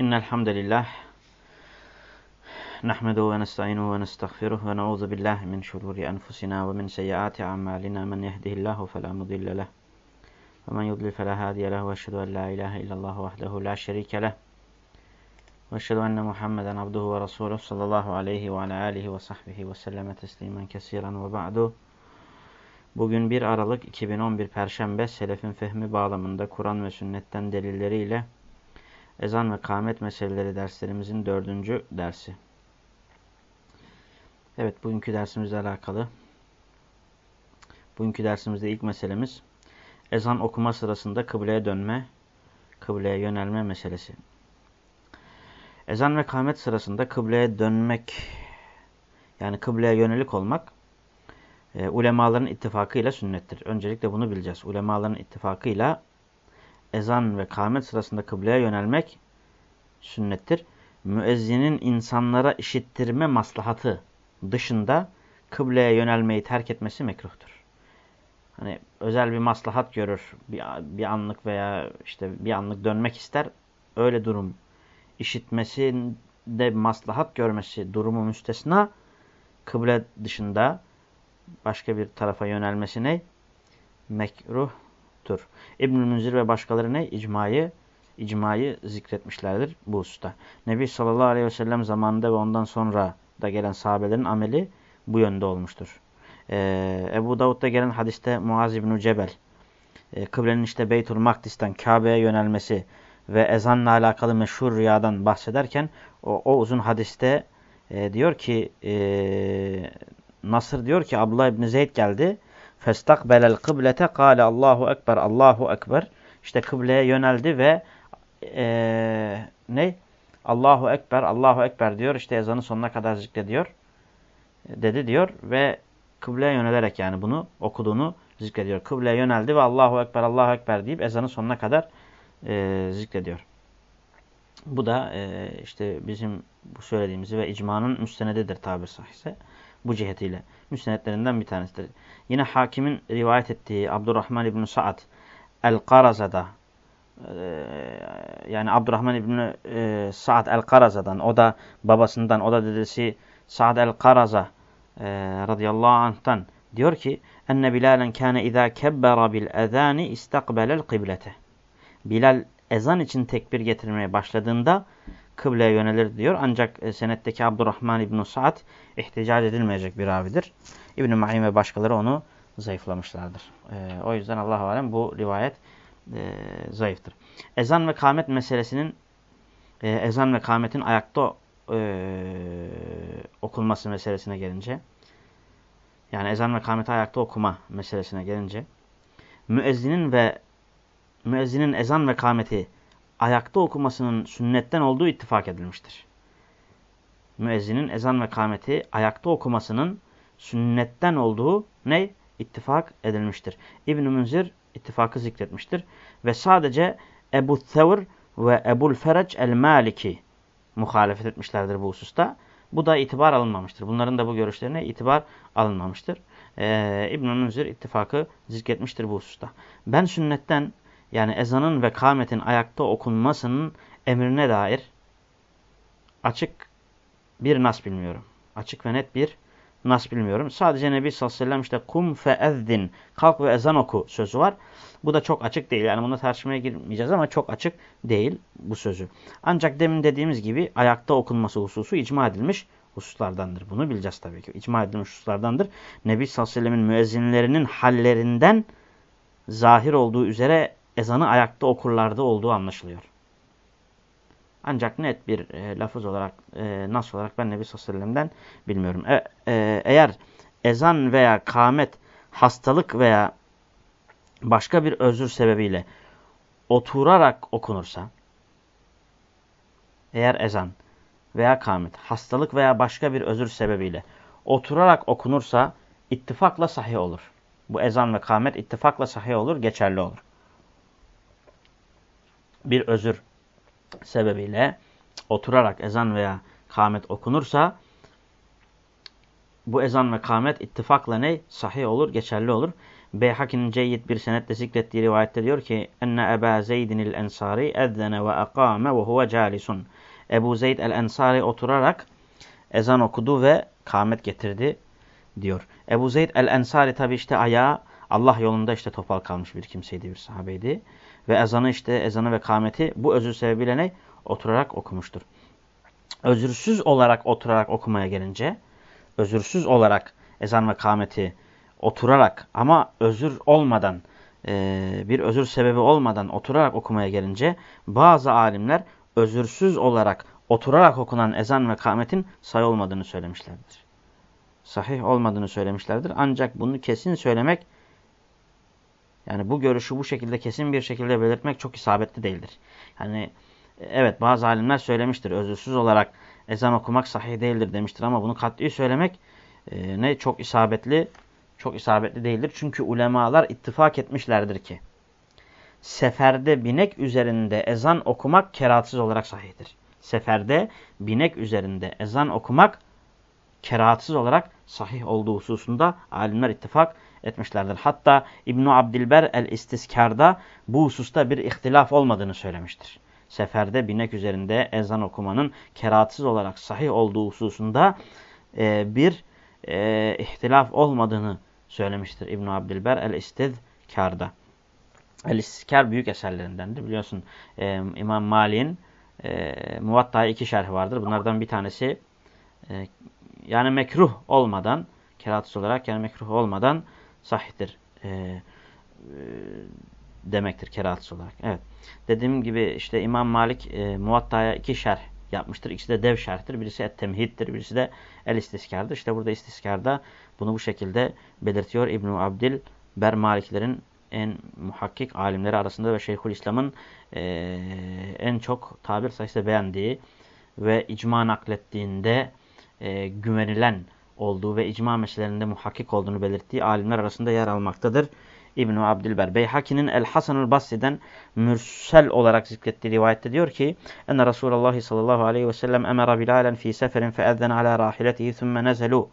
إن الحمد لله نحمده ونستعينه ونستغفره ونعوذ بالله من شرور أنفسنا ومن سيئات أعمالنا. من يهده الله فلا مضل له ومن يضلل فلا هادي له. وأشهد أن لا إله إلا الله وحده لا شريك له وأشهد أن محمدا عبده ورسوله صلى الله عليه وعلى آله وصحبه وسلم تسليما كثيرا. وبعد Bugün 1 Aralık 2011 Perşembe Selefin Fehmi bağlamında Kur'an ve sünnetten delilleriyle ezan ve kâmet meseleleri derslerimizin dördüncü dersi. Evet bugünkü dersimizle alakalı. Bugünkü dersimizde ilk meselemiz ezan okuma sırasında kıbleye dönme, kıbleye yönelme meselesi. Ezan ve kâmet sırasında kıbleye dönmek yani kıbleye yönelik olmak e, ulemaların ittifakıyla sünnettir. Öncelikle bunu bileceğiz. Ulemaların ittifakıyla ezan ve kâmet sırasında kıbleye yönelmek sünnettir. Müezzinin insanlara işittirme maslahatı dışında kıbleye yönelmeyi terk etmesi mekruhtur. Hani özel bir maslahat görür, bir, bir anlık veya işte bir anlık dönmek ister. Öyle durum işitmesinde maslahat görmesi durumu müstesna kıble dışında başka bir tarafa yönelmesi ne? Mekruhtur. İbnül Münzir ve başkaları ne? İcmayı, icmayı zikretmişlerdir bu hususta. Nebi sallallahu aleyhi ve sellem zamanında ve ondan sonra da gelen sahabelerin ameli bu yönde olmuştur. Ee, Ebu Davud'da gelen hadiste Muaz İbn-i Cebel, e, kıblenin işte Beytul Makdis'ten Kabe'ye yönelmesi ve ezanla alakalı meşhur rüyadan bahsederken o, o uzun hadiste e, diyor ki e, Nasır diyor ki Abdullah İbni Zeyd geldi. Festakbelel kıblete kâle Allahu Ekber, Allahu Ekber. İşte kıbleye yöneldi ve e, ne? Allahu Ekber, Allahu Ekber diyor. İşte ezanın sonuna kadar zikrediyor. Dedi diyor ve kıbleye yönelerek yani bunu okuduğunu zikrediyor. Kıbleye yöneldi ve Allahu Ekber, Allahu Ekber deyip ezanın sonuna kadar e, zikrediyor. Bu da e, işte bizim bu söylediğimizi ve icmanın müstenedidir tabir sahihse bu cihetiyle. Müstenetlerinden bir tanesidir. Yine hakimin rivayet ettiği Abdurrahman İbn Sa'd El-Karaza'da e, yani Abdurrahman İbn e, Sa'd El-Karaza'dan o da babasından o da dedesi Sa'd El-Karaza e, radıyallahu anh'tan diyor ki enne Bilalen kâne izâ kebbera bil ezâni istakbelel kıblete. Bilal ezan için tekbir getirmeye başladığında kıbleye yönelir diyor. Ancak e, senetteki Abdurrahman İbn Sa'd ihtical edilmeyecek bir ravidir. İbn-i Ma'in ve başkaları onu zayıflamışlardır. E, o yüzden Allah-u Alem bu rivayet e, zayıftır. Ezan ve kâmet meselesinin e, ezan ve kâmetin ayakta e, okunması meselesine gelince yani ezan ve kâmeti ayakta okuma meselesine gelince müezzinin ve müezzinin ezan ve kâmeti ayakta okumasının sünnetten olduğu ittifak edilmiştir. Müezzinin ezan ve kâmeti ayakta okumasının sünnetten olduğu ne? İttifak edilmiştir. İbn-i Münzir ittifakı zikretmiştir. Ve sadece Ebu Thevr ve Ebul Fereç el-Maliki muhalefet etmişlerdir bu hususta. Bu da itibar alınmamıştır. Bunların da bu görüşlerine itibar alınmamıştır. Ee, İbn-i Münzir ittifakı zikretmiştir bu hususta. Ben sünnetten yani ezanın ve kâmetin ayakta okunmasının emrine dair açık bir nas bilmiyorum. Açık ve net bir nas bilmiyorum. Sadece Nebi sallallahu aleyhi ve sellem işte kum feezzin kalk ve ezan oku sözü var. Bu da çok açık değil. Yani bunda tartışmaya girmeyeceğiz ama çok açık değil bu sözü. Ancak demin dediğimiz gibi ayakta okunması hususu icma edilmiş hususlardandır. Bunu bileceğiz tabii ki. İcma edilmiş hususlardandır. Nebi sallallahu aleyhi ve sellemin müezzinlerinin hallerinden zahir olduğu üzere ezanı ayakta okurlarda olduğu anlaşılıyor. Ancak net bir e, lafız olarak, e, nas olarak ben Nebi sallallahu bilmiyorum. E, e, eğer ezan veya kâmet hastalık veya başka bir özür sebebiyle oturarak okunursa, eğer ezan veya kâmet hastalık veya başka bir özür sebebiyle oturarak okunursa ittifakla sahih olur. Bu ezan ve kâmet ittifakla sahih olur, geçerli olur bir özür sebebiyle oturarak ezan veya kâmet okunursa bu ezan ve kâmet ittifakla ne? Sahih olur, geçerli olur. Beyhaki'nin ceyyid bir senetle zikrettiği rivayette diyor ki enne Eba Zeydin el Ensari ezzene ve akame ve huve calisun. Ebu Zeyd el Ensari oturarak ezan okudu ve kâmet getirdi diyor. Ebu Zeyd el Ensari tabi işte ayağı Allah yolunda işte topal kalmış bir kimseydi, bir sahabeydi. Ve ezanı işte ezanı ve kâmeti bu özür sebebiyle ne? Oturarak okumuştur. Özürsüz olarak oturarak okumaya gelince, özürsüz olarak ezan ve kâmeti oturarak ama özür olmadan, e, bir özür sebebi olmadan oturarak okumaya gelince bazı alimler özürsüz olarak oturarak okunan ezan ve kâmetin sayı olmadığını söylemişlerdir. Sahih olmadığını söylemişlerdir. Ancak bunu kesin söylemek, yani bu görüşü bu şekilde kesin bir şekilde belirtmek çok isabetli değildir. Yani evet bazı alimler söylemiştir. Özürsüz olarak ezan okumak sahih değildir demiştir ama bunu katli söylemek e, ne çok isabetli çok isabetli değildir. Çünkü ulemalar ittifak etmişlerdir ki seferde binek üzerinde ezan okumak kerahatsız olarak sahihtir. Seferde binek üzerinde ezan okumak kerahatsız olarak sahih olduğu hususunda alimler ittifak etmişlerdir. Hatta İbn-i Abdilber el-İstiskar'da bu hususta bir ihtilaf olmadığını söylemiştir. Seferde binek üzerinde ezan okumanın kerahatsız olarak sahih olduğu hususunda e, bir e, ihtilaf olmadığını söylemiştir İbn Abdilber el-İstizkar'da. El-İstizkar büyük eserlerindendir. Biliyorsun e, İmam Malik'in e, Muvatta'ya iki şerhi vardır. Bunlardan bir tanesi e, yani mekruh olmadan kerahatsız olarak yani mekruh olmadan sahihtir e, e, demektir kerahatsız olarak. Evet. Dediğim gibi işte İmam Malik e, Muvatta'ya iki şerh yapmıştır. İkisi de dev şerhtir. Birisi et-temhiddir. Birisi de el-istiskardır. İşte burada istiskarda bunu bu şekilde belirtiyor İbn-i Abdil Ber Maliklerin en muhakkik alimleri arasında ve Şeyhülislam'ın e, en çok tabir sayısı beğendiği ve icma naklettiğinde e, güvenilen olduğu ve icma meselelerinde muhakkik olduğunu belirttiği alimler arasında yer almaktadır. İbn-i Abdülber Beyhaki'nin El-Hasanul Basri'den mürsel olarak zikrettiği rivayette diyor ki enne Resulullah sallallahu aleyhi ve sellem emera Bilal'en fi seferin feezzene ala rahiletihi thumme nezelu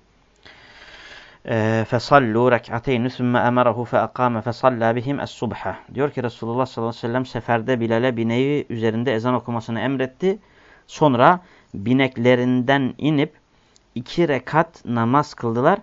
fesallu rek'ateyni thumme emerahu feakame fesalla bihim es-subha. Diyor ki Resulullah sallallahu aleyhi ve sellem seferde Bilal'e bineği üzerinde ezan okumasını emretti. Sonra bineklerinden inip iki rekat namaz kıldılar.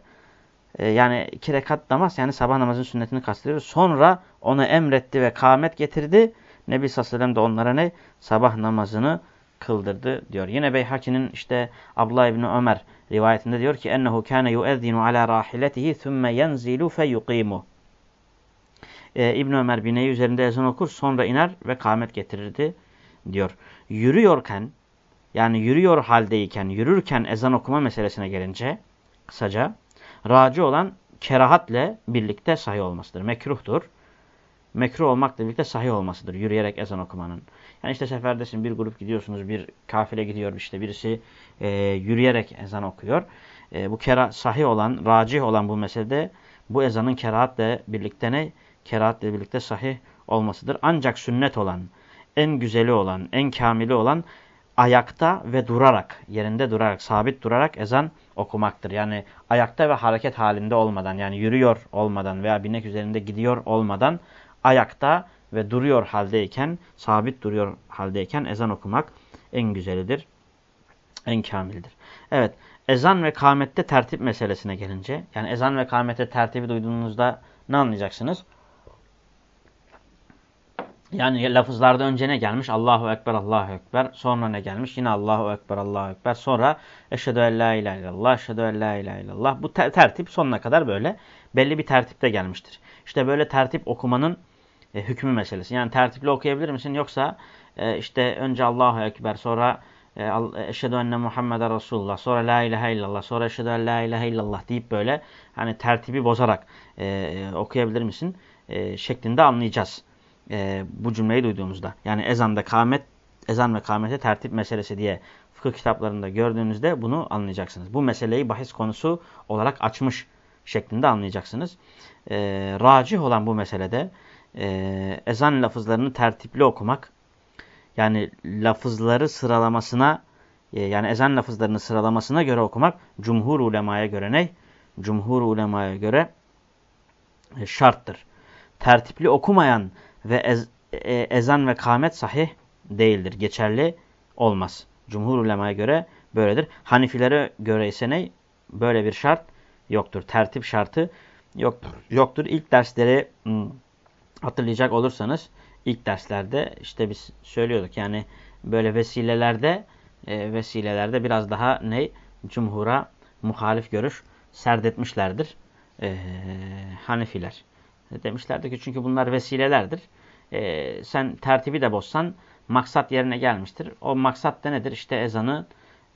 Ee, yani iki rekat namaz yani sabah namazın sünnetini kastediyoruz. Sonra onu emretti ve kâmet getirdi. Nebi sallallahu aleyhi de onlara ne? Sabah namazını kıldırdı diyor. Yine Beyhaki'nin işte Abdullah İbni Ömer rivayetinde diyor ki ennehu kâne yuezzinu ala rahiletihi thumme yenzilu fe yuqimu. Ee, İbn Ömer bineği üzerinde ezan okur sonra iner ve kâmet getirirdi diyor. Yürüyorken yani yürüyor haldeyken, yürürken ezan okuma meselesine gelince kısaca Raci olan kerahatle birlikte sahih olmasıdır. Mekruhtur. Mekruh olmakla birlikte sahih olmasıdır. Yürüyerek ezan okumanın. Yani işte seferdesin bir grup gidiyorsunuz. Bir kafile gidiyor işte birisi e, yürüyerek ezan okuyor. E, bu kera sahih olan, racih olan bu meselede bu ezanın kerahatle birlikte ne? Kerahatle birlikte sahih olmasıdır. Ancak sünnet olan, en güzeli olan, en kamili olan ayakta ve durarak, yerinde durarak, sabit durarak ezan okumaktır. Yani ayakta ve hareket halinde olmadan, yani yürüyor olmadan veya binek üzerinde gidiyor olmadan ayakta ve duruyor haldeyken, sabit duruyor haldeyken ezan okumak en güzelidir, en kamildir. Evet, ezan ve kâmette tertip meselesine gelince, yani ezan ve kâmette tertibi duyduğunuzda ne anlayacaksınız? Yani lafızlarda önce ne gelmiş? Allahu Ekber, Allahu Ekber. Sonra ne gelmiş? Yine Allahu Ekber, Allahu Ekber. Sonra Eşhedü en la ilahe illallah, Eşhedü en la ilahe illallah. Bu ter tertip sonuna kadar böyle belli bir tertipte gelmiştir. İşte böyle tertip okumanın e, hükmü meselesi. Yani tertipli okuyabilir misin? Yoksa e, işte önce Allahu Ekber, sonra e, Eşhedü enne Muhammeden Resulullah, sonra La ilahe illallah, sonra Eşhedü en la ilahe illallah deyip böyle hani tertibi bozarak e, okuyabilir misin? E, şeklinde anlayacağız e, bu cümleyi duyduğumuzda. Yani ezanda kâmet, ezan ve kâmete tertip meselesi diye fıkıh kitaplarında gördüğünüzde bunu anlayacaksınız. Bu meseleyi bahis konusu olarak açmış şeklinde anlayacaksınız. E, racih olan bu meselede e, ezan lafızlarını tertipli okumak, yani lafızları sıralamasına, e, yani ezan lafızlarını sıralamasına göre okumak, cumhur ulemaya göre ne? Cumhur ulemaya göre e, şarttır. Tertipli okumayan ve ez, e, ezan ve kâmet sahih değildir. Geçerli olmaz. Cumhur ulemaya göre böyledir. Hanifilere göre ise ne? Böyle bir şart yoktur. Tertip şartı yoktur. yoktur. İlk dersleri hmm, hatırlayacak olursanız ilk derslerde işte biz söylüyorduk yani böyle vesilelerde e, vesilelerde biraz daha ne cumhura muhalif görüş serdetmişlerdir e, Hanefiler. Demişlerdi ki çünkü bunlar vesilelerdir. E, sen tertibi de bozsan maksat yerine gelmiştir. O maksat da nedir? İşte ezanı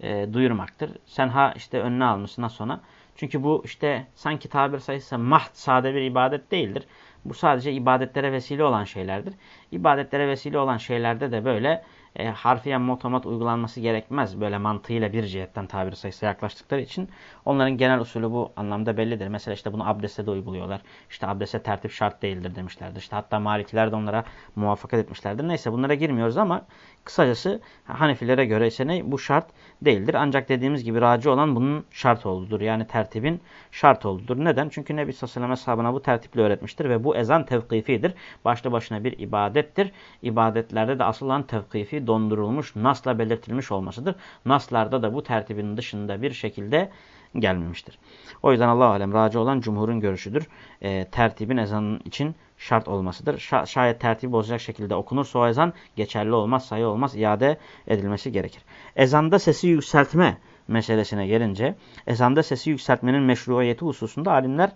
e, duyurmaktır. Sen ha işte önüne almışsın sonra. Çünkü bu işte sanki tabir sayısı mahd sade bir ibadet değildir. Bu sadece ibadetlere vesile olan şeylerdir. İbadetlere vesile olan şeylerde de böyle e, harfiyen motomat uygulanması gerekmez. Böyle mantığıyla bir cihetten tabir sayısı yaklaştıkları için onların genel usulü bu anlamda bellidir. Mesela işte bunu abdeste de uyguluyorlar. İşte abdeste tertip şart değildir demişlerdir. İşte hatta Malikiler de onlara muvaffakat etmişlerdir. Neyse bunlara girmiyoruz ama kısacası Hanefilere göre ise ne? Bu şart değildir. Ancak dediğimiz gibi raci olan bunun şart olduğudur. Yani tertibin şart olduğudur. Neden? Çünkü Nebi Sallallahu Aleyhi bu tertiple öğretmiştir ve bu ezan tevkifidir. Başlı başına bir ibadettir. İbadetlerde de asıl olan tevkifi dondurulmuş, nasla belirtilmiş olmasıdır. Naslarda da bu tertibin dışında bir şekilde gelmemiştir. O yüzden Allah alem raci olan cumhurun görüşüdür. E, tertibin ezanın için şart olmasıdır. Şayet tertibi bozacak şekilde okunursa o ezan geçerli olmaz, sayı olmaz, iade edilmesi gerekir. Ezanda sesi yükseltme meselesine gelince, ezanda sesi yükseltmenin meşruiyeti hususunda alimler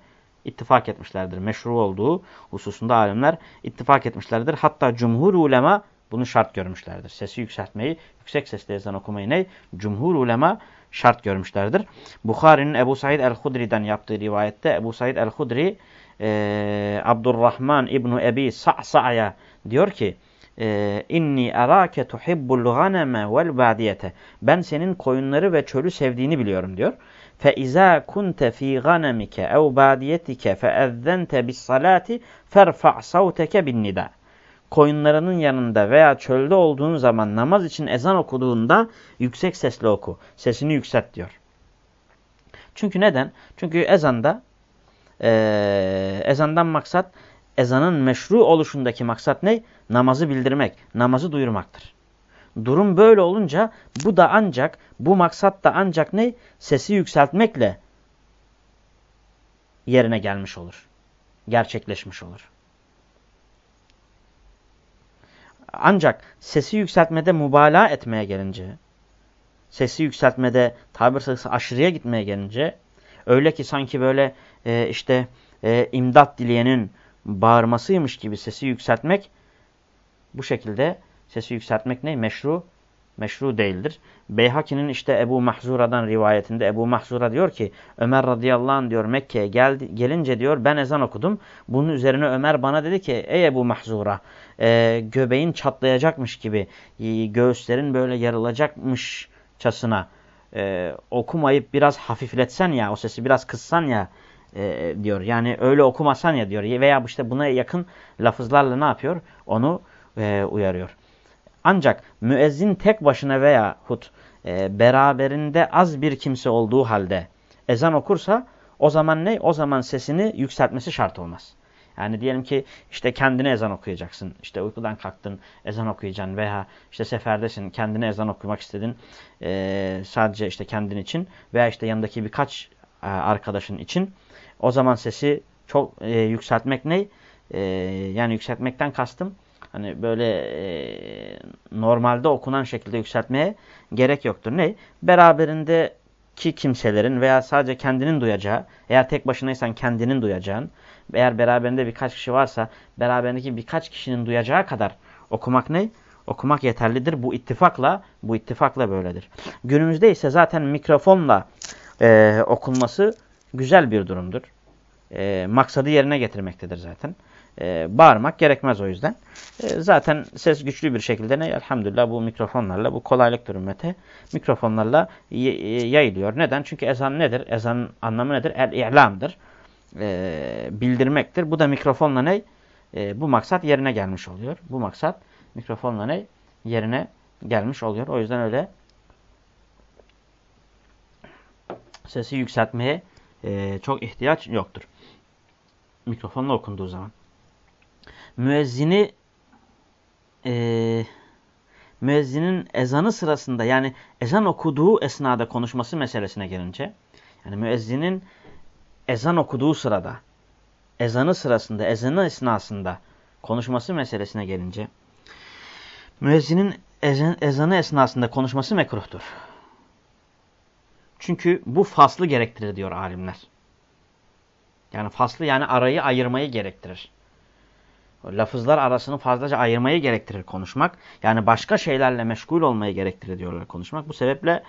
ittifak etmişlerdir. Meşru olduğu hususunda alimler ittifak etmişlerdir. Hatta cumhur ulema bunu şart görmüşlerdir. Sesi yükseltmeyi, yüksek sesle ezan okumayı ne? Cumhur ulema şart görmüşlerdir. Bukhari'nin Ebu Said el-Hudri'den yaptığı rivayette Ebu Said el-Hudri e, Abdurrahman İbni Ebi Sa'sa'ya diyor ki e, inni arake tuhibbul ganeme vel badiyete. Ben senin koyunları ve çölü sevdiğini biliyorum diyor. Fe iza kunte fi ganemike ev badiyetike fe ezzente bis salati ferfa' savteke bin nida koyunlarının yanında veya çölde olduğun zaman namaz için ezan okuduğunda yüksek sesle oku. Sesini yükselt diyor. Çünkü neden? Çünkü ezanda e, ezandan maksat ezanın meşru oluşundaki maksat ne? Namazı bildirmek, namazı duyurmaktır. Durum böyle olunca bu da ancak, bu maksat da ancak ne? Sesi yükseltmekle yerine gelmiş olur. Gerçekleşmiş olur. Ancak sesi yükseltmede mübalağa etmeye gelince, sesi yükseltmede tabir sayısı aşırıya gitmeye gelince, öyle ki sanki böyle e, işte e, imdat dileyenin bağırmasıymış gibi sesi yükseltmek, bu şekilde sesi yükseltmek ne? Meşru meşru değildir. Beyhaki'nin işte Ebu Mahzura'dan rivayetinde Ebu Mahzura diyor ki Ömer radıyallahu anh diyor Mekke'ye geldi, gelince diyor ben ezan okudum. Bunun üzerine Ömer bana dedi ki ey Ebu Mahzura e, göbeğin çatlayacakmış gibi e, göğüslerin böyle yarılacakmışçasına e, okumayıp biraz hafifletsen ya o sesi biraz kıssan ya e, diyor. Yani öyle okumasan ya diyor veya işte buna yakın lafızlarla ne yapıyor? Onu e, uyarıyor. Ancak müezzin tek başına veya hut e, beraberinde az bir kimse olduğu halde ezan okursa o zaman ne? O zaman sesini yükseltmesi şart olmaz. Yani diyelim ki işte kendine ezan okuyacaksın. İşte uykudan kalktın ezan okuyacaksın veya işte seferdesin kendine ezan okumak istedin. Ee, sadece işte kendin için veya işte yanındaki birkaç e, arkadaşın için. O zaman sesi çok e, yükseltmek ne? E, yani yükseltmekten kastım hani böyle e, normalde okunan şekilde yükseltmeye gerek yoktur. Ne? Beraberindeki kimselerin veya sadece kendinin duyacağı, eğer tek başınaysan kendinin duyacağın, eğer beraberinde birkaç kişi varsa beraberindeki birkaç kişinin duyacağı kadar okumak ne? Okumak yeterlidir. Bu ittifakla, bu ittifakla böyledir. Günümüzde ise zaten mikrofonla e, okunması güzel bir durumdur. E, maksadı yerine getirmektedir zaten e, bağırmak gerekmez o yüzden. E, zaten ses güçlü bir şekilde ne elhamdülillah bu mikrofonlarla bu kolaylıktır ümmete. Mikrofonlarla yayılıyor. Neden? Çünkü ezan nedir? Ezan anlamı nedir? El-i'lamdır. E, bildirmektir. Bu da mikrofonla ne? E, bu maksat yerine gelmiş oluyor. Bu maksat mikrofonla ne? Yerine gelmiş oluyor. O yüzden öyle sesi yükseltmeye e, çok ihtiyaç yoktur. mikrofonla okunduğu zaman. Müezzini e, müezzinin ezanı sırasında yani ezan okuduğu esnada konuşması meselesine gelince yani müezzinin ezan okuduğu sırada ezanı sırasında ezanı esnasında konuşması meselesine gelince müezzinin ezan, ezanı esnasında konuşması mekruhtur. Çünkü bu faslı gerektirir diyor alimler. Yani faslı yani arayı ayırmayı gerektirir. Lafızlar arasını fazlaca ayırmayı gerektirir konuşmak. Yani başka şeylerle meşgul olmayı gerektirir diyorlar konuşmak. Bu sebeple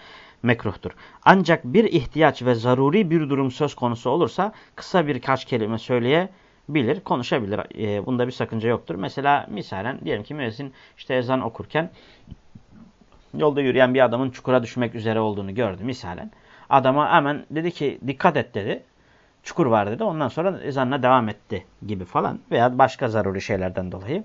mekruhtur. Ancak bir ihtiyaç ve zaruri bir durum söz konusu olursa kısa birkaç kelime söyleyebilir, konuşabilir. E, bunda bir sakınca yoktur. Mesela misalen diyelim ki müezzin işte ezan okurken yolda yürüyen bir adamın çukura düşmek üzere olduğunu gördü misalen. Adama hemen dedi ki dikkat et dedi çukur var dedi. Ondan sonra ezanına devam etti gibi falan veya başka zaruri şeylerden dolayı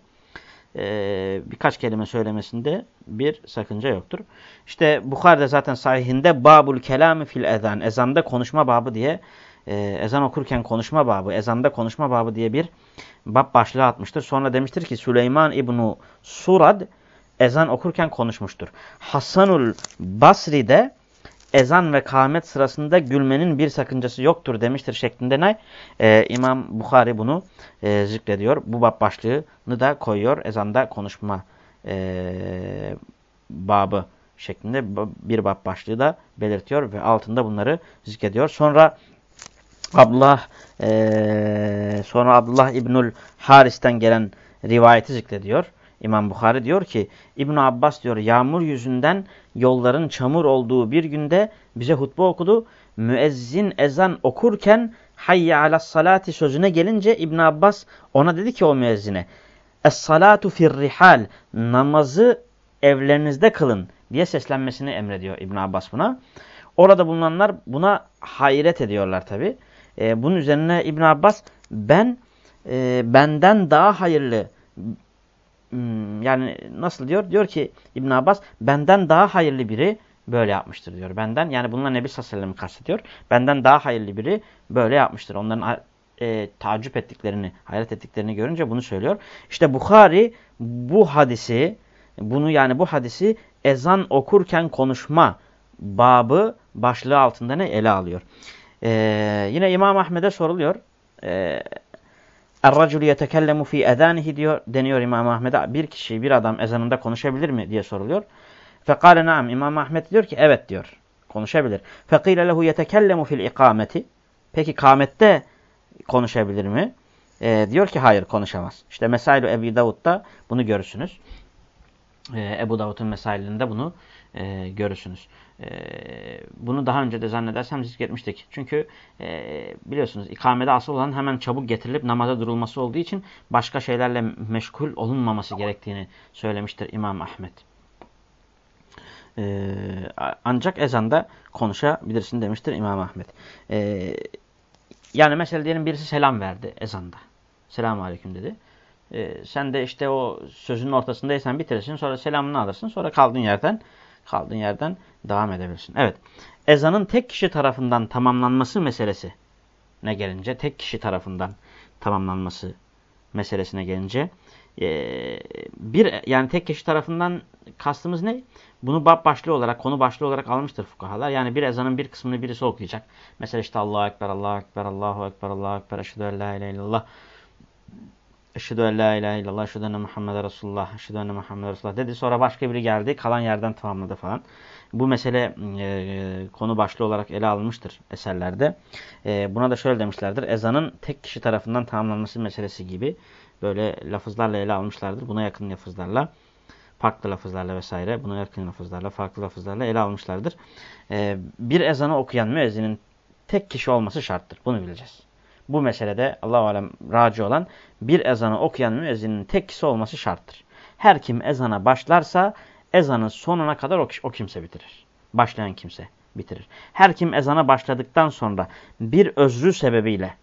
e, birkaç kelime söylemesinde bir sakınca yoktur. İşte Bukhari'de zaten sahihinde babul kelami fil ezan, ezanda konuşma babı diye e, ezan okurken konuşma babı, ezanda konuşma babı diye bir bab başlığı atmıştır. Sonra demiştir ki Süleyman İbnu Surad ezan okurken konuşmuştur. Hasanul Basri de ezan ve kâhmet sırasında gülmenin bir sakıncası yoktur demiştir şeklinde ne? Ee, İmam Bukhari bunu e, zikrediyor. Bu bab başlığını da koyuyor. Ezanda konuşma e, babı şeklinde bir bab başlığı da belirtiyor ve altında bunları zikrediyor. Sonra Abdullah e, sonra Abdullah İbnül Haris'ten gelen rivayeti zikrediyor. İmam Bukhari diyor ki İbn Abbas diyor yağmur yüzünden yolların çamur olduğu bir günde bize hutbe okudu. Müezzin ezan okurken hayye alas salati sözüne gelince İbn Abbas ona dedi ki o müezzine es salatu fir rihal namazı evlerinizde kılın diye seslenmesini emrediyor İbn Abbas buna. Orada bulunanlar buna hayret ediyorlar tabi. E, bunun üzerine İbn Abbas ben e, benden daha hayırlı yani nasıl diyor? Diyor ki İbn Abbas benden daha hayırlı biri böyle yapmıştır diyor. Benden yani bununla Nebi sallallahu aleyhi kastediyor. Benden daha hayırlı biri böyle yapmıştır. Onların e, tacip ettiklerini, hayret ettiklerini görünce bunu söylüyor. İşte Bukhari bu hadisi, bunu yani bu hadisi ezan okurken konuşma babı başlığı altında ne ele alıyor. Ee, yine İmam Ahmed'e soruluyor. Ee, Er-racul yetekellemu fi ezanihi diyor deniyor İmam Ahmed'e. Bir kişi, bir adam ezanında konuşabilir mi diye soruluyor. Fekale naam. İmam Ahmed diyor ki evet diyor. Konuşabilir. Fekile lehu yetekellemu fil ikameti. Peki kamette konuşabilir mi? E, diyor ki hayır konuşamaz. İşte Mesailu Ebu Davud'da bunu görürsünüz. E, Ebu Davud'un mesailinde bunu e, görürsünüz. E, bunu daha önce de zannedersem zikretmiştik. Çünkü e, biliyorsunuz ikamede asıl olan hemen çabuk getirilip namaza durulması olduğu için başka şeylerle meşgul olunmaması gerektiğini söylemiştir İmam Ahmet. E, ancak ezanda konuşabilirsin demiştir İmam Ahmet. E, yani mesela diyelim birisi selam verdi ezanda. Selamun Aleyküm dedi. E, sen de işte o sözün ortasındaysan bitirirsin. Sonra selamını alırsın. Sonra kaldığın yerden kaldığın yerden devam edebilirsin. Evet. Ezanın tek kişi tarafından tamamlanması meselesi ne gelince tek kişi tarafından tamamlanması meselesine gelince bir yani tek kişi tarafından kastımız ne? Bunu bab başlığı olarak, konu başlığı olarak almıştır fukahalar. Yani bir ezanın bir kısmını birisi okuyacak. Mesela işte Allahu Ekber, Allahu Ekber, Allahu Ekber, Allahu Ekber, Eşhedü en la ilahe illallah. Eşhedü en la ilahe illallah, eşhedü enne Muhammed Resulullah, eşhedü enne Muhammed Resulullah dedi. Sonra başka biri geldi, kalan yerden tamamladı falan. Bu mesele e, konu başlığı olarak ele alınmıştır eserlerde. E, buna da şöyle demişlerdir. Ezanın tek kişi tarafından tamamlanması meselesi gibi böyle lafızlarla ele almışlardır. Buna yakın lafızlarla, farklı lafızlarla vesaire, buna yakın lafızlarla, farklı lafızlarla ele almışlardır. E, bir ezanı okuyan müezzinin tek kişi olması şarttır. Bunu bileceğiz. Bu meselede Allah-u Alem raci olan bir ezanı okuyan müezzinin tek kişi olması şarttır. Her kim ezana başlarsa ezanın sonuna kadar o, o kimse bitirir. Başlayan kimse bitirir. Her kim ezana başladıktan sonra bir özrü sebebiyle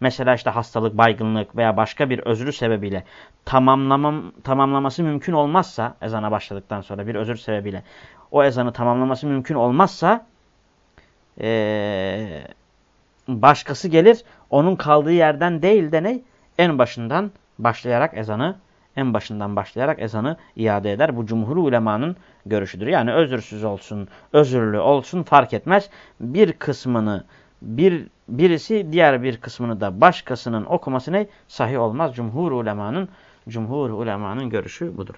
mesela işte hastalık, baygınlık veya başka bir özrü sebebiyle tamamlamam, tamamlaması mümkün olmazsa ezana başladıktan sonra bir özür sebebiyle o ezanı tamamlaması mümkün olmazsa ee, başkası gelir onun kaldığı yerden değil de ne? En başından başlayarak ezanı en başından başlayarak ezanı iade eder. Bu cumhur ulemanın görüşüdür. Yani özürsüz olsun, özürlü olsun fark etmez. Bir kısmını bir birisi diğer bir kısmını da başkasının okuması ne? Sahih olmaz. Cumhur ulemanın cumhur ulemanın görüşü budur.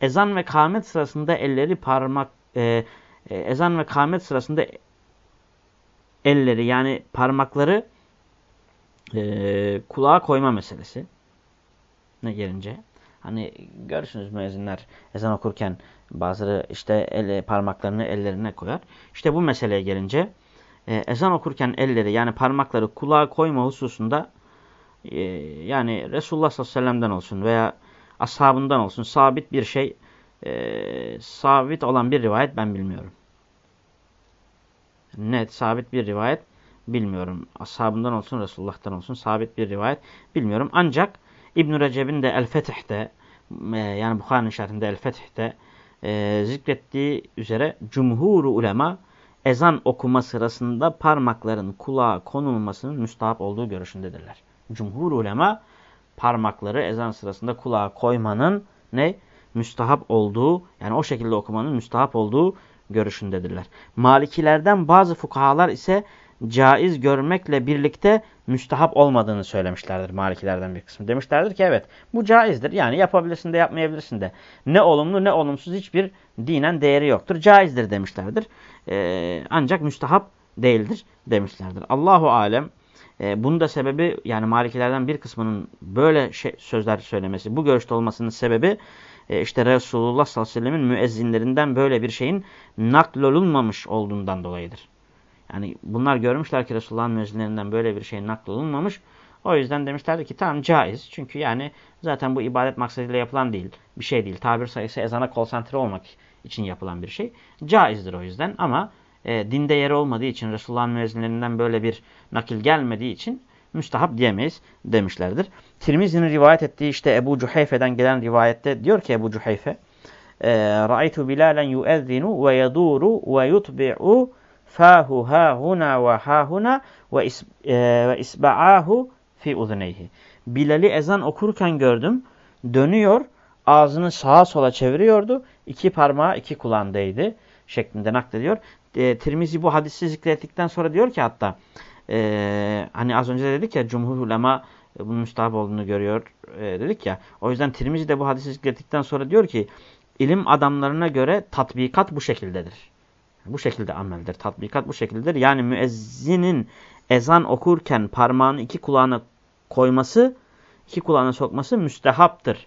Ezan ve kâmet sırasında elleri parmak e, e, ezan ve kâmet sırasında elleri yani parmakları e, kulağa koyma meselesi ne gelince hani görürsünüz müezzinler ezan okurken bazıları işte el, parmaklarını ellerine koyar. İşte bu meseleye gelince e, ezan okurken elleri yani parmakları kulağa koyma hususunda e, yani Resulullah sallallahu aleyhi ve sellem'den olsun veya ashabından olsun sabit bir şey e, sabit olan bir rivayet ben bilmiyorum. Net sabit bir rivayet bilmiyorum. Ashabından olsun Resulullah'tan olsun sabit bir rivayet bilmiyorum. Ancak İbn-i Recep'in de El-Fetih'te e, yani Bukhari'nin şerhinde El-Fetih'te e, zikrettiği üzere cumhur ulema ezan okuma sırasında parmakların kulağa konulmasının müstahap olduğu görüşündedirler. Cumhur ulema parmakları ezan sırasında kulağa koymanın ne? Müstahap olduğu yani o şekilde okumanın müstahap olduğu görüşündedirler. Malikilerden bazı fukahalar ise caiz görmekle birlikte müstahap olmadığını söylemişlerdir Malikilerden bir kısmı. Demişlerdir ki evet bu caizdir. Yani yapabilirsin de yapmayabilirsin de. Ne olumlu ne olumsuz hiçbir dinen değeri yoktur. Caizdir demişlerdir. Ee, ancak müstahap değildir demişlerdir. Allahu alem e, bunun da sebebi yani Malikilerden bir kısmının böyle şey, sözler söylemesi, bu görüşte olmasının sebebi e, işte Resulullah sallallahu aleyhi ve sellemin müezzinlerinden böyle bir şeyin naklolunmamış olduğundan dolayıdır. Yani bunlar görmüşler ki Resulullah'ın müezzinlerinden böyle bir şey naklolunmamış. O yüzden demişlerdi ki tamam caiz. Çünkü yani zaten bu ibadet maksadıyla yapılan değil. Bir şey değil. Tabir sayısı ezana konsantre olmak için yapılan bir şey. Caizdir o yüzden ama e, dinde yeri olmadığı için Resulullah'ın müezzinlerinden böyle bir nakil gelmediği için müstahap diyemeyiz demişlerdir. Tirmizi'nin rivayet ettiği işte Ebu Cuhayfe'den gelen rivayette diyor ki Ebu Cuhayfe e, Ra'aytu Bilalen yuezzinu ve yaduru ve yutbi'u fahu ha huna ve ha huna e, fi uzuneyhi. Bilal'i ezan okurken gördüm. Dönüyor, ağzını sağa sola çeviriyordu. İki parmağı iki kulağındaydı şeklinde naklediyor. E, Tirmizi bu hadisi zikrettikten sonra diyor ki hatta e, hani az önce dedik ya cumhur ulema e, bunun müstahap olduğunu görüyor e, dedik ya. O yüzden Tirmizi de bu hadisi zikrettikten sonra diyor ki ilim adamlarına göre tatbikat bu şekildedir. Bu şekilde ameldir. Tatbikat bu şekildedir. Yani müezzinin ezan okurken parmağını iki kulağına koyması, iki kulağına sokması müstehaptır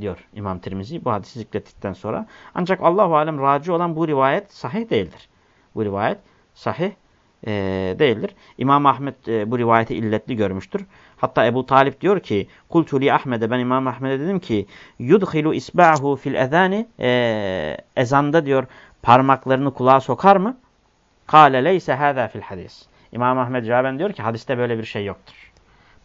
diyor İmam Tirmizi bu hadisi zikrettikten sonra. Ancak Allahu alem raci olan bu rivayet sahih değildir. Bu rivayet sahih e, değildir. İmam Ahmet e, bu rivayeti illetli görmüştür. Hatta Ebu Talip diyor ki Kultu li Ahmet'e ben İmam Ahmet'e dedim ki yudhilu isba'hu fil ezani e, ezanda diyor parmaklarını kulağa sokar mı? Kale leyse hâzâ fil hadis. İmam Ahmet cevaben diyor ki hadiste böyle bir şey yoktur.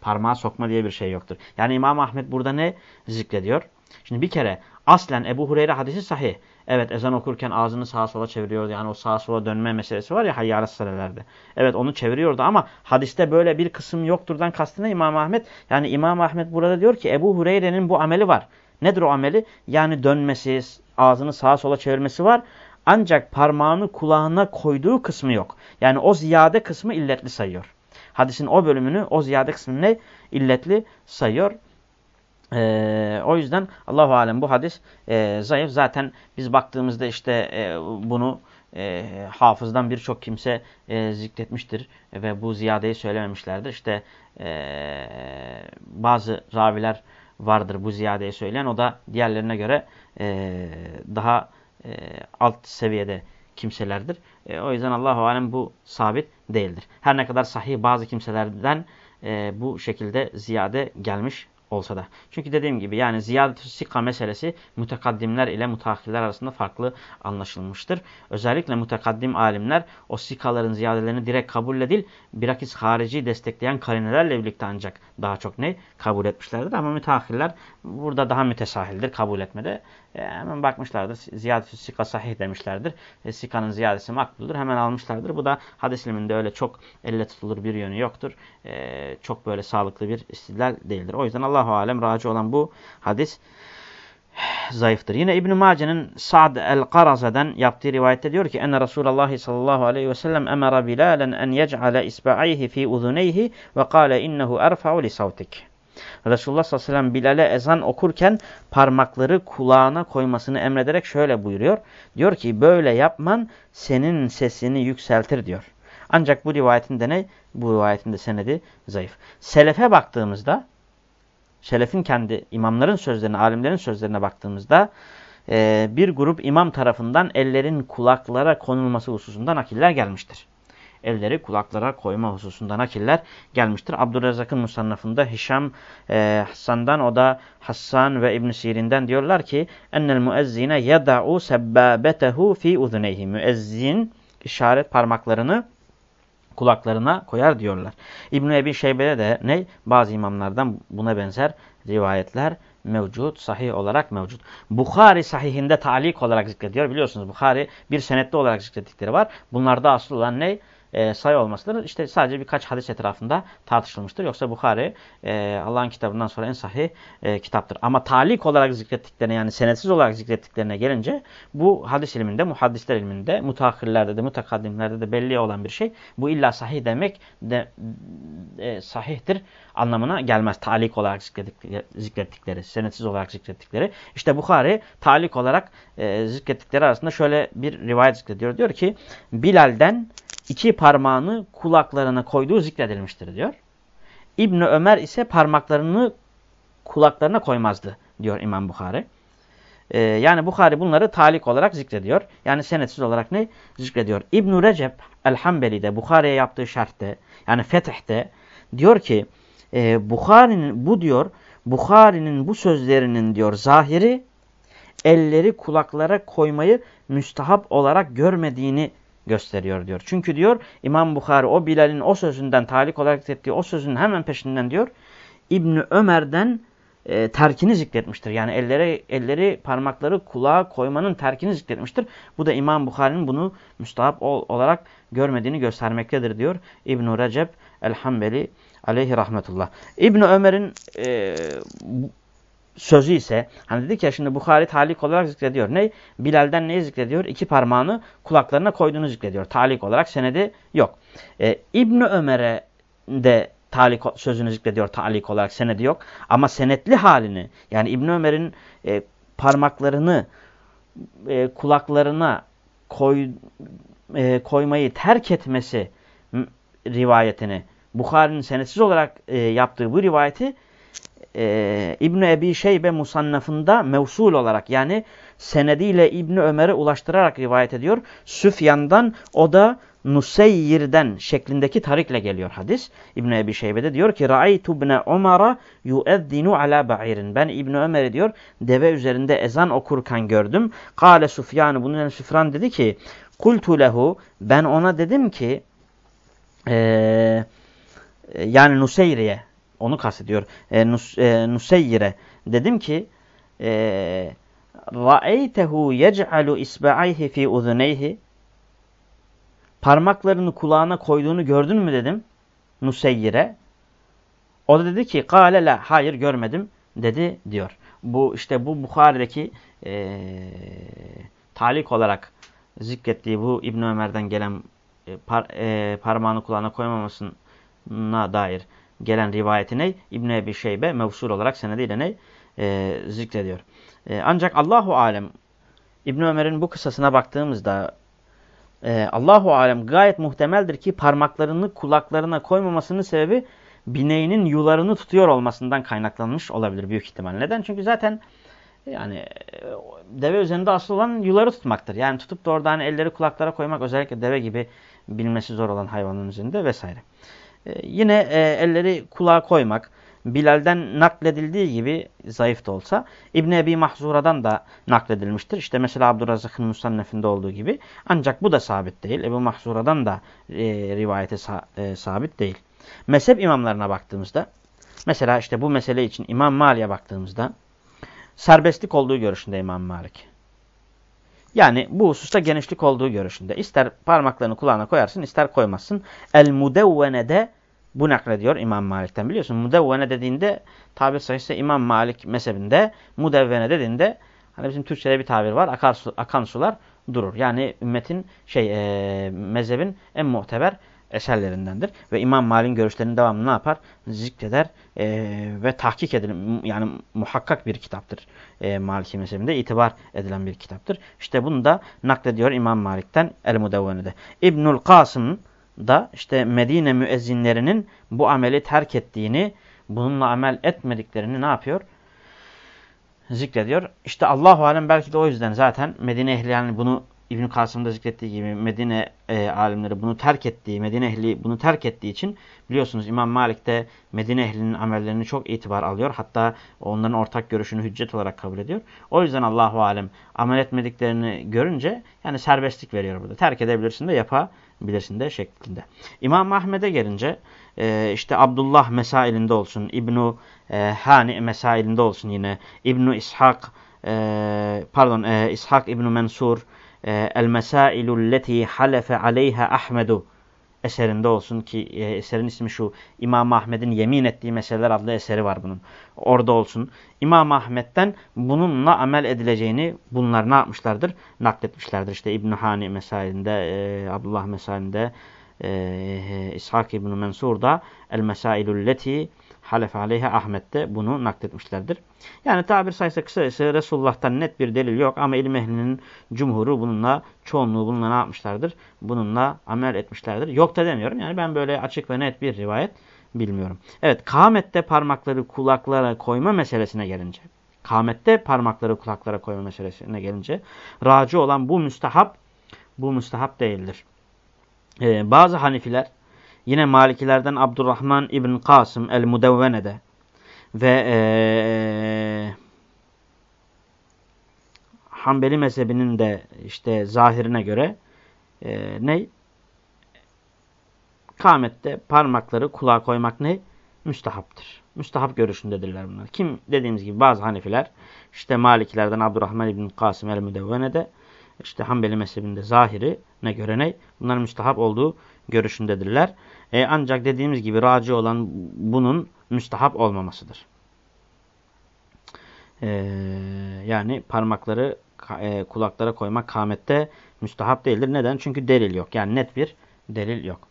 Parmağı sokma diye bir şey yoktur. Yani İmam Ahmet burada ne zikrediyor? Şimdi bir kere aslen Ebu Hureyre hadisi sahih. Evet ezan okurken ağzını sağa sola çeviriyordu. Yani o sağa sola dönme meselesi var ya hayyâle salelerde. Evet onu çeviriyordu ama hadiste böyle bir kısım yokturdan kastına İmam Ahmet. Yani İmam Ahmet burada diyor ki Ebu Hureyre'nin bu ameli var. Nedir o ameli? Yani dönmesi, ağzını sağa sola çevirmesi var. Ancak parmağını kulağına koyduğu kısmı yok. Yani o ziyade kısmı illetli sayıyor. Hadisin o bölümünü, o ziyade kısmını illetli sayıyor. Ee, o yüzden Allahu alem bu hadis e, zayıf. Zaten biz baktığımızda işte e, bunu e, hafızdan birçok kimse e, zikretmiştir ve bu ziyadeyi söylememişlerdir. İşte e, bazı raviler vardır bu ziyadeyi söyleyen. O da diğerlerine göre e, daha e, alt seviyede kimselerdir. E, o yüzden Allahu alem bu sabit değildir. Her ne kadar sahih bazı kimselerden e, bu şekilde ziyade gelmiş olsa da. Çünkü dediğim gibi yani ziyadet-ü sika meselesi mütekaddimler ile mutahhirler arasında farklı anlaşılmıştır. Özellikle mütekaddim alimler o sikaların ziyadelerini direkt kabul değil, bilakis harici destekleyen karinelerle birlikte ancak daha çok ne? Kabul etmişlerdir. Ama müteahhirler burada daha mütesahildir kabul etmede. E, hemen bakmışlardır. Ziyadetü sika sahih demişlerdir. E, sikanın ziyadesi makbuldür. Hemen almışlardır. Bu da hadis ilminde öyle çok elle tutulur bir yönü yoktur. E, çok böyle sağlıklı bir istidlal değildir. O yüzden Allahu alem raci olan bu hadis zayıftır. Yine İbn Mace'nin Sa'd el-Qaraza'dan yaptığı rivayette diyor ki enne Resulullah sallallahu aleyhi ve sellem emara Bilalan en yec'ale isba'ayhi fi uzuneyhi ve kâle innehu erfa'u li savtik. Resulullah sallallahu aleyhi ve sellem Bilal'e ezan okurken parmakları kulağına koymasını emrederek şöyle buyuruyor. Diyor ki böyle yapman senin sesini yükseltir diyor. Ancak bu rivayetin de ne? Bu rivayetin de senedi zayıf. Selefe baktığımızda Şelef'in kendi imamların sözlerine, alimlerin sözlerine baktığımızda bir grup imam tarafından ellerin kulaklara konulması hususunda nakiller gelmiştir. Elleri kulaklara koyma hususunda nakiller gelmiştir. Abdurrezzak'ın musannafında Hişam e, Hassan'dan o da Hassan ve İbn Sirin'den diyorlar ki ennel müezzine yeda'u sebbabetehu fi uzuneyhi. Müezzin işaret parmaklarını kulaklarına koyar diyorlar. İbn-i Ebi Şeybe'de de ne? Bazı imamlardan buna benzer rivayetler mevcut, sahih olarak mevcut. Bukhari sahihinde talik olarak zikrediyor. Biliyorsunuz Bukhari bir senetli olarak zikrettikleri var. Bunlarda asıl olan ne? E, sayı olmasıdır. İşte sadece birkaç hadis etrafında tartışılmıştır. Yoksa Bukhari e, Allah'ın kitabından sonra en sahih e, kitaptır. Ama talik olarak zikrettiklerine yani senetsiz olarak zikrettiklerine gelince bu hadis ilminde, muhaddisler ilminde, mutahhirlerde de, mutakaddimlerde de belli olan bir şey. Bu illa sahih demek de e, sahihtir anlamına gelmez. Talik olarak zikrettikleri, zikrettikleri, senetsiz olarak zikrettikleri. İşte Bukhari talik olarak e, zikrettikleri arasında şöyle bir rivayet zikrediyor. Diyor ki Bilal'den iki parmağını kulaklarına koyduğu zikredilmiştir diyor. İbni Ömer ise parmaklarını kulaklarına koymazdı diyor İmam Bukhari. Ee, yani Bukhari bunları talik olarak zikrediyor. Yani senetsiz olarak ne zikrediyor? İbn-i Recep el-Hambeli'de Bukhari'ye yaptığı şerhte yani Fetih'te diyor ki e, Bukhari'nin bu diyor Bukhari'nin bu sözlerinin diyor zahiri elleri kulaklara koymayı müstahap olarak görmediğini gösteriyor diyor. Çünkü diyor İmam Bukhari o Bilal'in o sözünden talik olarak ettiği o sözün hemen peşinden diyor İbni Ömer'den e, terkini zikretmiştir. Yani elleri, elleri parmakları kulağa koymanın terkini zikretmiştir. Bu da İmam Bukhari'nin bunu müstahap olarak görmediğini göstermektedir diyor İbn-i Recep el-Hambeli aleyhi rahmetullah. İbn Ömer'in e, sözü ise hani dedik ya şimdi Bukhari talik olarak zikrediyor. Ne? Bilal'den neyi zikrediyor? İki parmağını kulaklarına koyduğunu zikrediyor. Talik olarak senedi yok. E, İbn Ömer'e de talik sözünü zikrediyor talik olarak senedi yok. Ama senetli halini yani İbn Ömer'in e, parmaklarını e, kulaklarına koy, e, koymayı terk etmesi rivayetini Bukhari'nin senetsiz olarak e, yaptığı bu rivayeti e, İbn-i Ebi Şeybe musannafında mevsul olarak yani senediyle İbn Ömer'e ulaştırarak rivayet ediyor. Süfyan'dan o da Nuseyyir'den şeklindeki tarikle geliyor hadis. İbn-i Ebi Şeybe'de diyor ki Ra'aytu ibn Ömer'a yuezzinu ala ba'irin. Ben İbn Ömer'i diyor deve üzerinde ezan okurken gördüm. Kale Sufyan bunun Süfyan dedi ki Kultu lehu ben ona dedim ki eee yani Nuseyri'ye onu kastediyor. E, nus, e, Nuseyyire. Dedim ki e, Ra'eytehu yec'alu isba'ayhi fi uzuneyhi Parmaklarını kulağına koyduğunu gördün mü dedim. Nuseyyire. O da dedi ki kâle la hayır görmedim dedi diyor. Bu işte bu Bukhari'deki e, talik olarak zikrettiği bu İbn Ömer'den gelen e, par, e, parmağını kulağına koymamasına dair gelen rivayetine İbn Ebi Şeybe mevsul olarak senediyle ne e, zikrediyor. E, ancak Allahu alem İbn Ömer'in bu kısasına baktığımızda e, Allahu alem gayet muhtemeldir ki parmaklarını kulaklarına koymamasının sebebi bineğinin yularını tutuyor olmasından kaynaklanmış olabilir büyük ihtimal. Neden? Çünkü zaten yani e, deve üzerinde asıl olan yuları tutmaktır. Yani tutup da oradan elleri kulaklara koymak özellikle deve gibi bilmesi zor olan hayvanın üzerinde vesaire. Ee, yine e, elleri kulağa koymak, Bilal'den nakledildiği gibi zayıf da olsa İbn Ebi Mahzura'dan da nakledilmiştir. İşte mesela Abdurrazak'ın Musannef'inde olduğu gibi. Ancak bu da sabit değil. Ebu Mahzura'dan da e, rivayete sa e, sabit değil. Mezhep imamlarına baktığımızda mesela işte bu mesele için İmam Mali'ye baktığımızda serbestlik olduğu görüşünde İmam Malik. Yani bu hususta genişlik olduğu görüşünde. İster parmaklarını kulağına koyarsın ister koymazsın. El mudevvenede bu naklediyor İmam Malik'ten biliyorsun. Mudevvene dediğinde tabir sayısı İmam Malik mezhebinde mudevvene dediğinde hani bizim Türkçe'de bir tabir var. Akar su, akan sular durur. Yani ümmetin şey e, mezhebin en muhteber eserlerindendir. Ve İmam Malik'in görüşlerini devamlı ne yapar? Zikreder e, ve tahkik edilir. Yani muhakkak bir kitaptır. E, Maliki mezhebinde itibar edilen bir kitaptır. İşte bunu da naklediyor İmam Malik'ten El-Mudevvene'de. İbnül Kasım da işte Medine müezzinlerinin bu ameli terk ettiğini, bununla amel etmediklerini ne yapıyor? Zikrediyor. İşte Allahu alem belki de o yüzden zaten Medine ehli yani bunu İbn Kasım'da zikrettiği gibi Medine e, alimleri bunu terk ettiği, Medine ehli bunu terk ettiği için biliyorsunuz İmam Malik de Medine ehlinin amellerini çok itibar alıyor. Hatta onların ortak görüşünü hüccet olarak kabul ediyor. O yüzden Allahu alem amel etmediklerini görünce yani serbestlik veriyor burada. Terk edebilirsin de yapabilirsin de şeklinde. İmam Ahmed'e gelince e, işte Abdullah mesailinde olsun, İbnu e, Hani mesailinde olsun yine İbnu İshak e, pardon e, İshak İbnu Mensur e, El Mesailu Leti Halefe Aleyha Ahmedu eserinde olsun ki e, eserin ismi şu İmam Ahmed'in yemin ettiği meseleler adlı eseri var bunun. Orada olsun. İmam Ahmed'den bununla amel edileceğini bunlar ne yapmışlardır? Nakletmişlerdir. İşte İbn Hani mesailinde, e, Abdullah mesailinde, e, İshak İbn Mensur'da El Mesailul Leti Halef aleyhe Ahmet de bunu nakletmişlerdir. Yani tabir sayısı kısacası Resulullah'tan net bir delil yok ama ilim ehlinin cumhuru bununla, çoğunluğu bununla ne yapmışlardır? Bununla amel etmişlerdir. Yok da demiyorum. Yani ben böyle açık ve net bir rivayet bilmiyorum. Evet, kâmette parmakları kulaklara koyma meselesine gelince. Kâmette parmakları kulaklara koyma meselesine gelince. Raci olan bu müstahap, bu müstahap değildir. Ee, bazı hanifiler Yine Malikilerden Abdurrahman İbn Kasım el-Mudevvene'de ve ee, Hanbeli mezhebinin de işte zahirine göre e, ne? Kâmette parmakları kulağa koymak ne? Müstahaptır. Müstahap görüşündedirler bunlar. Kim? Dediğimiz gibi bazı Hanefiler işte Malikilerden Abdurrahman İbn Kasım el-Müdevvene'de işte Hanbeli mezhebinde zahiri ne göre ne? Bunların müstahap olduğu görüşündedirler. E, ancak dediğimiz gibi raci olan bunun müstahap olmamasıdır. E, yani parmakları e, kulaklara koymak kâmette müstahap değildir. Neden? Çünkü delil yok. Yani net bir delil yok.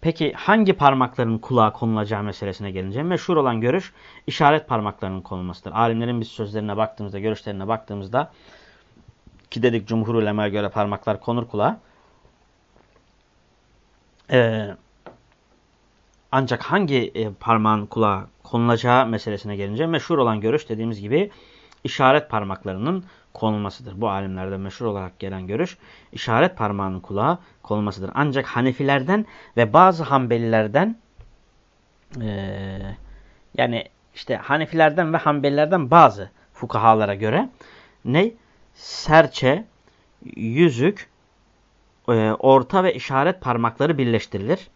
Peki hangi parmakların kulağa konulacağı meselesine gelince meşhur olan görüş işaret parmaklarının konulmasıdır. Alimlerin biz sözlerine baktığımızda, görüşlerine baktığımızda ki dedik cumhur ulemaya göre parmaklar konur kulağa. Ee, ancak hangi e, parmağın kulağa konulacağı meselesine gelince meşhur olan görüş dediğimiz gibi işaret parmaklarının konulmasıdır. Bu alimlerde meşhur olarak gelen görüş işaret parmağının kulağa konulmasıdır. Ancak Hanefilerden ve bazı Hanbelilerden e, yani işte Hanefilerden ve Hanbelilerden bazı fukahalara göre ne? Serçe, yüzük, e, orta ve işaret parmakları birleştirilir.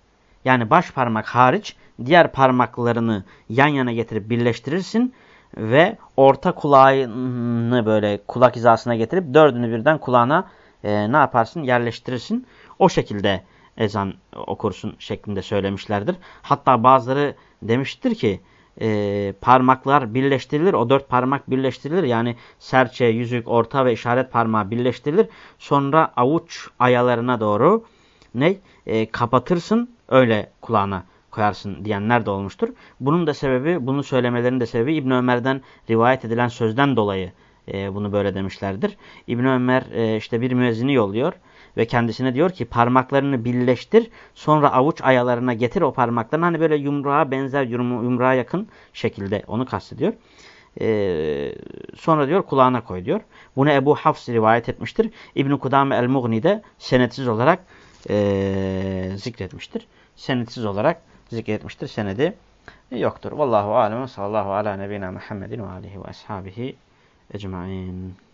Yani baş parmak hariç diğer parmaklarını yan yana getirip birleştirirsin ve orta kulağını böyle kulak hizasına getirip dördünü birden kulağına e, ne yaparsın yerleştirirsin. O şekilde ezan okursun şeklinde söylemişlerdir. Hatta bazıları demiştir ki e, parmaklar birleştirilir. O dört parmak birleştirilir. Yani serçe, yüzük, orta ve işaret parmağı birleştirilir. Sonra avuç ayalarına doğru ne e, kapatırsın öyle kulağına koyarsın diyenler de olmuştur. Bunun da sebebi, bunu söylemelerinin de sebebi İbn Ömer'den rivayet edilen sözden dolayı e, bunu böyle demişlerdir. İbn Ömer e, işte bir müezzini yolluyor ve kendisine diyor ki parmaklarını birleştir sonra avuç ayalarına getir o parmaklarını hani böyle yumruğa benzer yumruğa yakın şekilde onu kastediyor. Ee, sonra diyor kulağına koy diyor. Bunu Ebu Hafs rivayet etmiştir. İbn-i Kudame el-Mughni de senetsiz olarak e, zikretmiştir. Senetsiz olarak zikretmiştir. Senedi yoktur. Vallahu alem sallallahu ala nebina Muhammedin ve alihi ve ashabihi ecmain.